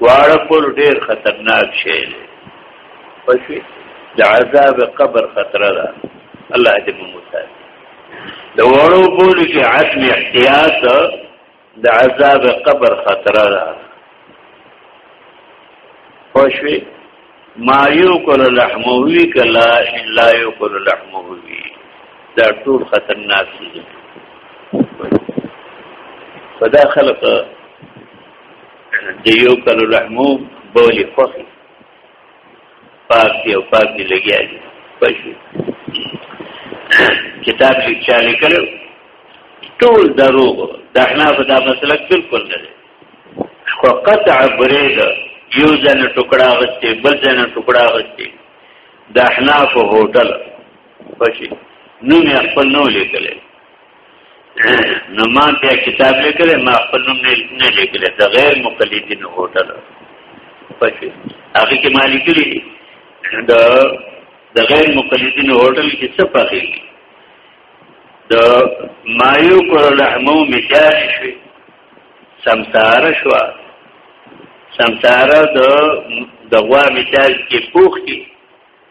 واړه کول ډیر خطرناک شی دی پښې د عذاب قبر خطر ده الله دې موږ وساتي د وړو کول کې عدم احتیاط د عذاب قبر خطر ده پښې ما یو کول لحموي کلا الا یو کول لحموي دا ټول خطرناک دي فدا خلق د یو کلو لحمو بولی خوخی پاکی او پاکی لگیا دی پشوی کتاب لیک چالی کرو ټول دروغ د احناف دا مسلک بالکل نه دی خو قطع برید یو ځن ټوکړه غستې بل ځن ټوکړه غستې د احناف هوټل پښې نو مې خپل نو لیکلې نو ما بیا کتاب لیکل ما خپل نوم نه لیکل د غیر مقلدین هوټل پښې هغه کې ما لیکل دي د د غیر مقلدین هوټل کې څه پخې د مایو کور لحمو مجال شوي سمسار شو سمسار د دغوا مجال کې پوخ دي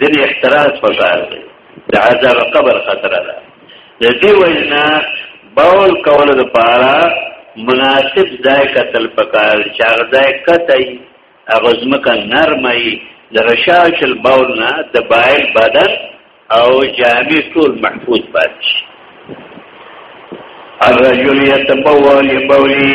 دین احتراز پکار دی د عذاب قبر خطر ده د دې وجنا باول کول د پاره مناسب ځای قتل پکار چې هغه ځای کتای هغه ځمکه نرمای د رشاش البول نه د بایل بدن او جامع ټول محفوظ پاتې شي الرجل يتبول بولی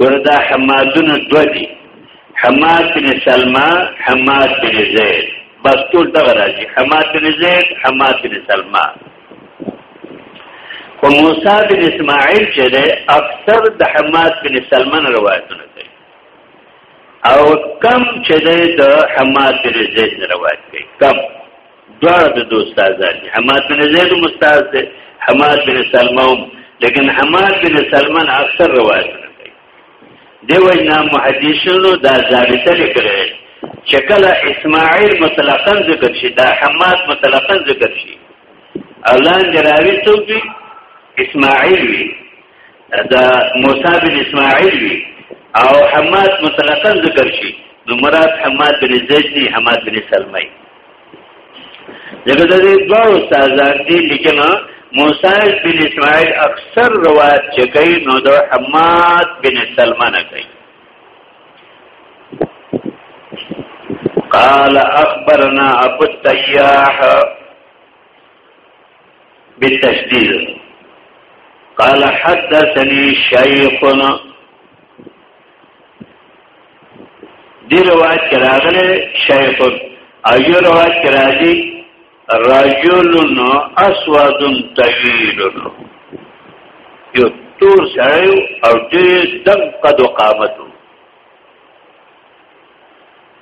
ګوره دا حمادونه دوه دي حماد بن سلمه حماد بن زید بس ټول دغه راځي حماد بن زید حماد بن سلمه خو موسی بن اسماعیل چې ده اکثر د حماد بن سلمه روایتونه کوي او کم چې ده د حماد بن زید روایت کوي کم دواړه د دوستازان دي حماد بن زید مستاز دی حماد بن سلمہ لیکن حماد بن سلمہ اکثر روایت نه کوي دی وای نام محدثینو دا ضابطه لیکلې چې کله اسماعیل مطلقاً ذکر شي دا حماد مطلقاً ذکر شي اولان جراوی څوک دی اسماعیل وی دا موسی بن اسماعیل وی او حماد مطلقاً ذکر شي نو مراد حماد بن زید نه حماد بن سلمہ دغه د دې دوه استادان دي لیکنه موسی بن اسماعیل اکثر روایت چې کوي نو د حماد بن سلمان کوي قال اخبرنا ابو التياح بالتشديد قال حدثني شيخنا دی روایت کې راغلی شیخ او یو روایت کې راځي رجل اسود طویل یو تور سړی او ډېر دم قد او قامت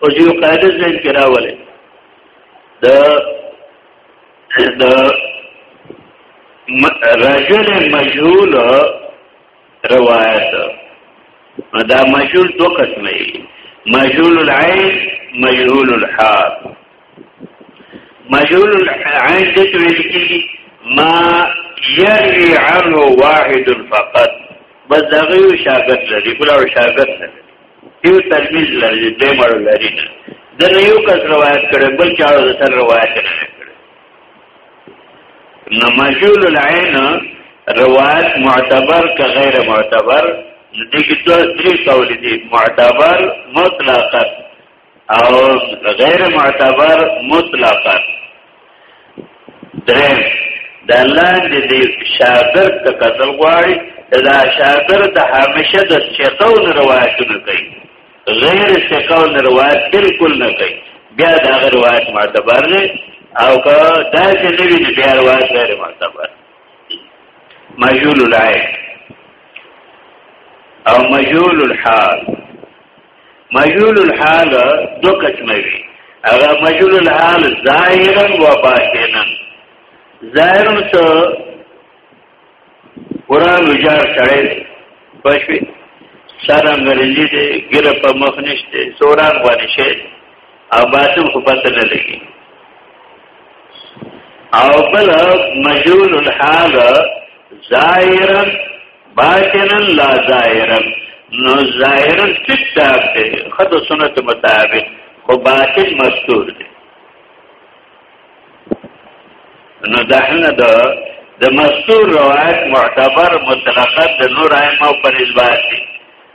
او یو قاعده ځین کې راولې د د رجل مجهول روایت دا مجهول دو قسمه مجهول العين مجهول الحال مجهول العين د څه ویل کیږي ما يروي عنه واحد فقط بس دغه یو شاګرد لري بل یو شاګرد لري یو تلمیذ لري دې مړ لري نه د یو کس روایت کړي بل چا د سر روایت نه نو مجهول العين روایت معتبر که غیر معتبر دغه دوه درې قول دي معتبر مطلقا او غیر معتبر مطلقا درې د لاندې د شاګرد د قتل غواړي دا شاګرد همیشه د شیخونو روایتونه کوي غیر ثقه نه روایت بالکل نه کوي بیا دا غیر روایت معتبر نه او که دا چې نه وي بیا روایت غیر معتبر مجهول العین او مجهول الحال مجهول الحال دو قسمه وي هغه مجهول الحال ظاهرا و باطنا ظاهرا قران وجار سره پښوی سر انګریزی دی ګره په مخ نشته سوران غوړي شي او باطن خو پته نه لګي او بل مجهول الحال ظاهرا باطنا لا ظاهرا نو ظاهرا ټیک ټاک دی خدای سنت مطابق خو باطن مستور دی نو دا نه ده د مستور روایت معتبر مطلقا د نور ائمه پر اثبات دي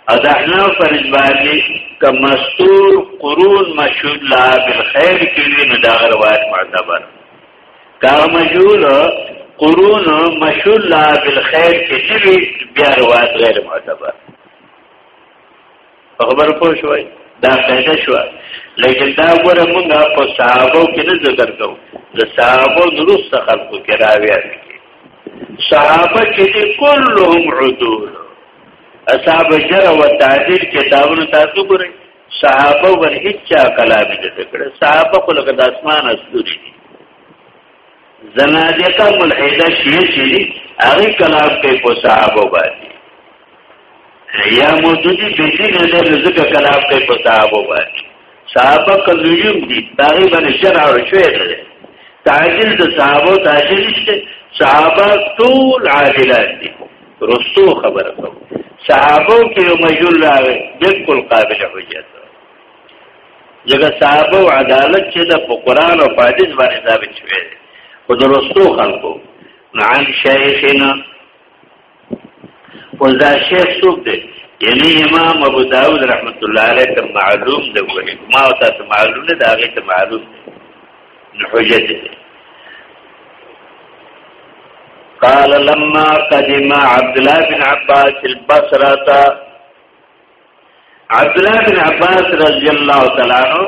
او د احناف پر اثبات دي که مستور قرون مشهود لا بالخير کړي نو دا روایت معتبر کا مجهول قرون مشهود لا بالخير کړي بیا روایت غیر معتبر په خبره پوه شوي دا پیدا شو لیکن دا ګوره مونږه په صحابه کې نه ذکر کوو د صحابه نورست خلقو کې راویان کې صحابه چې کلهم عدول اصحاب جر و تعدیل کتابونو تاسو ګورئ صحابه ور هیڅ کلام نه ذکر صحابه خو لکه د اسمان استوري دي زنادقه ملحده شیعه چې هغه کلام کې په صحابه باندې یا موجودی بیتی نه نه ذکر کلام کوي په صحابه باندې صحابه کلیم دي داغه باندې شرع او شوی دی تعجیل د صحابه تعجیل نشته صحابه ټول عادلان دي رسو خبره کوم صحابه کې یو مجول راغی بالکل قابل حجت ځکه صحابه او عدالت چې د قرآن او حدیث باندې ثابت شوی دی خو د رسو خلکو عن شیخنا او دا شیخ څوک دی یعنی امام ابو داود رحمت الله علیه ته معلوم دی ولی ما او تاسو معلوم نه دا هغه ته معلوم دی نو حجت دی قال لما قدم عبد الله بن عباس البصره عبد الله بن عباس رضی الله تعالی عنہ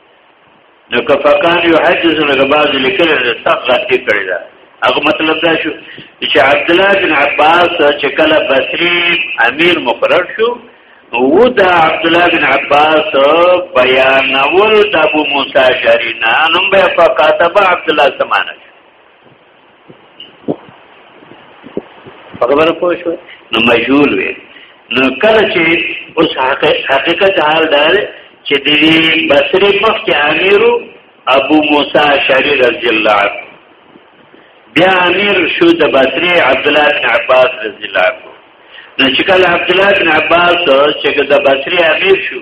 نو که فکان یو حدیث نه بعض لیکل نه تق غلطی کړی دا هغه مطلب دا شو چې عبد الله بن عباس چې کله بصری امیر مقرر شو و دا عبد الله بن عباس بیانول د ابو موسی شرینا نوم به فقاتب عبد الله سمانه خبره پوه شو نو مجهول وي نو کله چې اوس حقیقت حال دار چې د بصری مخ کې امیرو ابو موسی شری رضی الله عنه بیا امیر شو د بصری عبد الله بن عباس رضی الله عنه نو چې کله عبد الله بن عباس چې د بصری امیر شو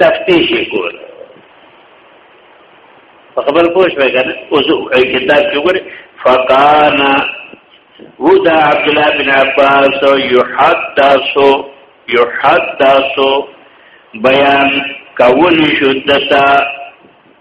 تفتیش کول په خبر پوښ وای کنه اوس کتاب کې وګوره فقانا ودا عبد الله بن عباس يحدث يحدث بیان کول شدتا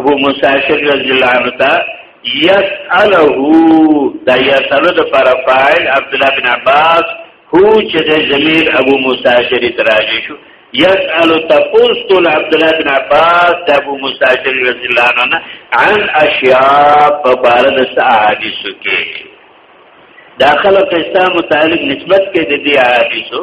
ابو موسی شک رضی الله عنه تا یساله دا یساله د پر فاعل عبد الله بن عباس هو چې د ضمیر ابو موسی شری تراجی شو یسال تقول عبد الله بن عباس د ابو موسی شری رضی الله عنه عن اشیاء په بار د احادیث کې داخله قصه متعلق نسبت کې د دې احادیثو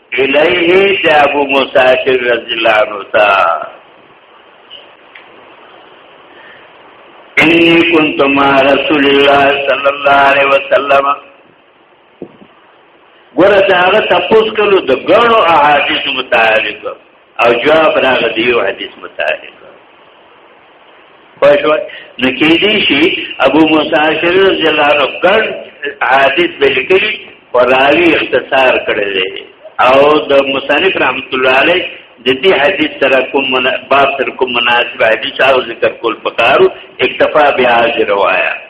الیه د ابو مسافر رضی الله عنه تا انی كنت مع رسول الله صلی الله علیه وسلم ګوره دا هغه تاسو کلو د ګڼو احادیث متعلق او جواب راغ دیو حدیث متعلق پښو نو کې دي شي ابو موسی شری رضی الله عنه ګڼ حدیث بلکلی وراوی اختصار کړی دی او د مصنف رحمت الله علیه د دې حدیث سره کوم باب سره کوم مناسب حدیث او ذکر کول پکارو اکتفا بیا روایت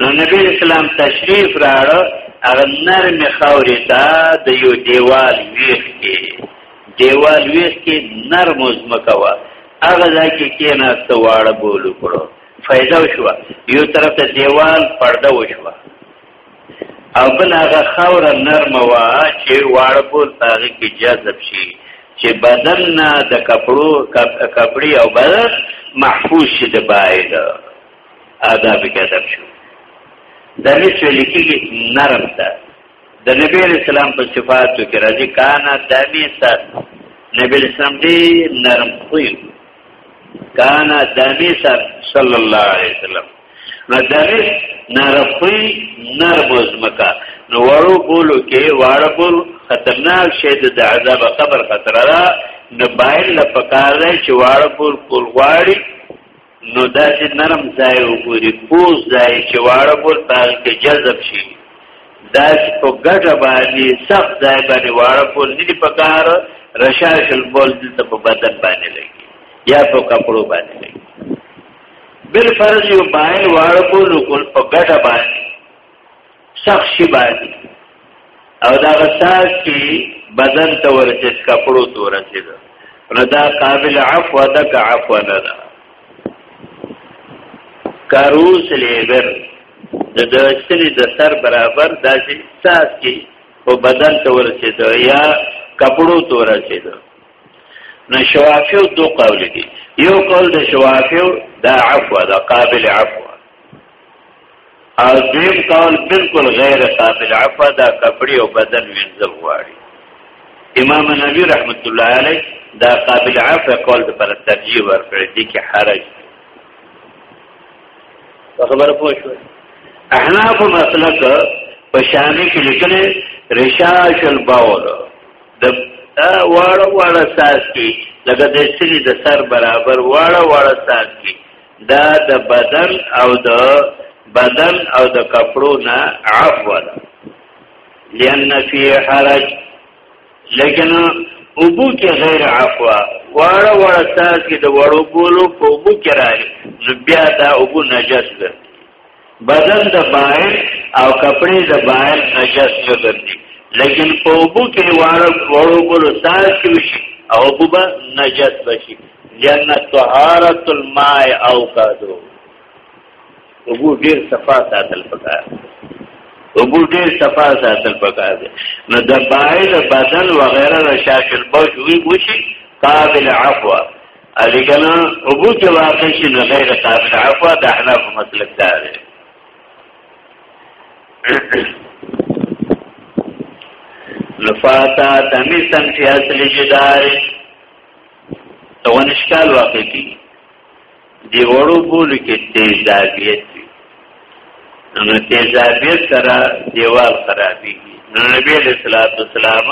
نو نبی اسلام تشریف راړو هغه نرم خوري ته د یو دیوال ویخ کې دیوال ویخ کې نرم زمکه وا هغه ځکه کې نه سواړه بولو کړو فائدہ شو یو طرف ته دیوال پرده وشو او بل هغه خور نرم وا چې واړه بول هغه کې جذب شي چې بدن نه د کپړو کپړی او بدن محفوظ شي د باید آداب کې ادب شو د مشر لیکي نرم ده د نبی اسلام په صفاتو کې راځي کانا دمی سر نبی اسلام دی نرم خوی کانا دمی سر صلی الله علیه وسلم نو دمی نرم خوی نرم زمکا نو وړو بولو کې واړه بول خطرناک شی د عذاب قبر خطر را نو باید لپاره چې واړه بول کول غواړي نو دا چې نرم ځای وګوري پوز ځای چې واړه ګور پاګ کې جذب شي دا چې په ګټه باندې سخت ځای باندې واړه پوز دي په کار رشاش البول دلته په بدن باندې لګي یا په کپړو باندې لګي بل فرض یو باین واړه پوز کول په ګټه باندې سخت شي باندې او دا غساس چې بدن ته ورسېد کپړو ته ورسېد نو دا قابل عفو ده که عفو نه ده کاروس لیبر د د سری د سر برابر داسې ساس کې په بدن ته ورسېد یا کپړو ته ورسېد نو شوافیو دو قول دي یو قول د شوافیو دا عفو ده قابل عفو او دیم قول بالکل غیر قابل عفا دا کپڑی او بدن وینځل غواړي امام نبی رحمت الله علیه دا قابل عفا قول د پر ترجیح ورکړي دي کې حرج خبر پوه شو احناف مسلک په شامل کې لیکل رشاش البول د واړه واړه ساس کې لکه د سری د سر برابر واړه واړه ساس کې دا د بدن او د بدن او د کپړو نه عفو ده لئن فی حرج لیکن ابو کې غیر عفو واړه واړه تاسو کې د وړو بولو په ابو کې راغلي بیا دا ابو نجس ده بدن د بائل او کپڑے د بائل نجس نه ګرځي لیکن په وبو کې واره وړو بولو ساز کې وشي او وبو نجس بشي لأن طهارت الماء او کادو وبو ډیر صفا ساتل پکار وبو ډیر صفا ساتل پکار دي نو د بائل بدن وغیرہ د شاش البوش وی وشي قابل عفو الی کنه او بو کې واقع شي نو غیر قابل عفو د احناف مسلک دا دی لفاتا تمیسن فی اصل جدار تو انشکال واقع کی دی وړو بول کې تیزابیت وي نو تیزابیت سره دیوال خرابېږي نو نبی علیہ الصلوۃ والسلام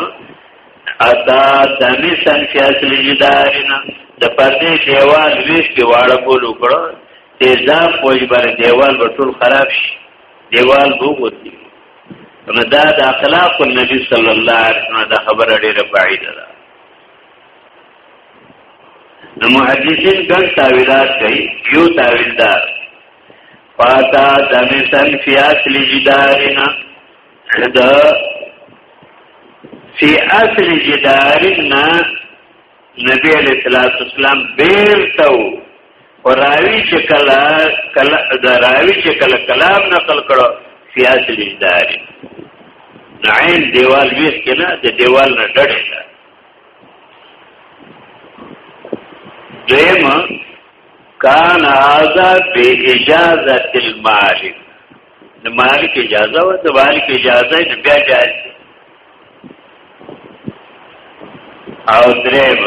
اتا دمیسن فی اصل جدارنا د پردې دیوال ویش کې واړه کول وکړو تیزاب پوجبر دیوال به ټول خراب شي دیوال وګوتی نو دا د اخلاق النبی صلی الله علیه وسلم دا خبره ډیره بعیده ده نو محدثین ګڼ تعویلات کوي یو تعویلدار فاتا دمیسن فی اصل جدارنا دا فی اصل جدارنا نبی علیہ الصلوۃ والسلام بیرته او راوی چې کلا کلا دا راوی چې کلا کلام نقل کړو فی اصل جدار عین دیوال ویس کنا د دیوال نه ډډه ده دیم کان آزاد بی اجازت المالک د مالک اجازه و د مالک اجازه نه بیا جائز او دریم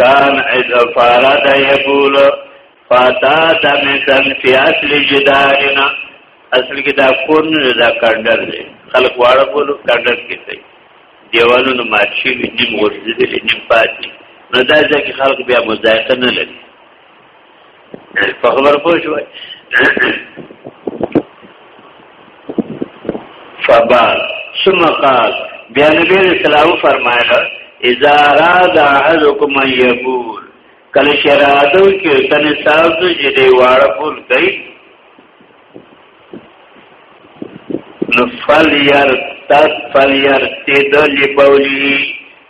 کان از فاراد یقول فاتا د مثل فی اصل جدارنا اصل کې دا کون دا کندر دی خلک واړه بولو کندر کې دی دیوالونو مات شي نیم غورځېدلی نیم پاتې نو دا ځکه خلک بیا مزایقه نه لري په خبر پوه شو فبا ثم قال بیا نبی رسول الله فرمایله اذا راد احدكم ان يبول کله شرادو کې تنه تاسو چې دی واړه پول کوي نو فلیار تد فلیار تیدل بولی